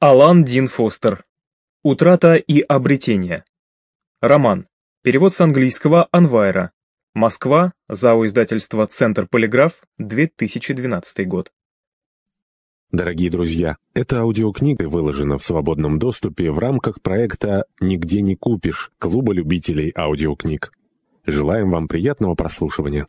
Алан Дин Фостер. Утрата и обретение. Роман. Перевод с английского Анвайра. Москва. ЗАО издательство «Центр Полиграф», 2012 год. Дорогие друзья, эта аудиокнига выложена в свободном доступе в рамках проекта «Нигде не купишь» Клуба любителей аудиокниг. Желаем вам приятного прослушивания.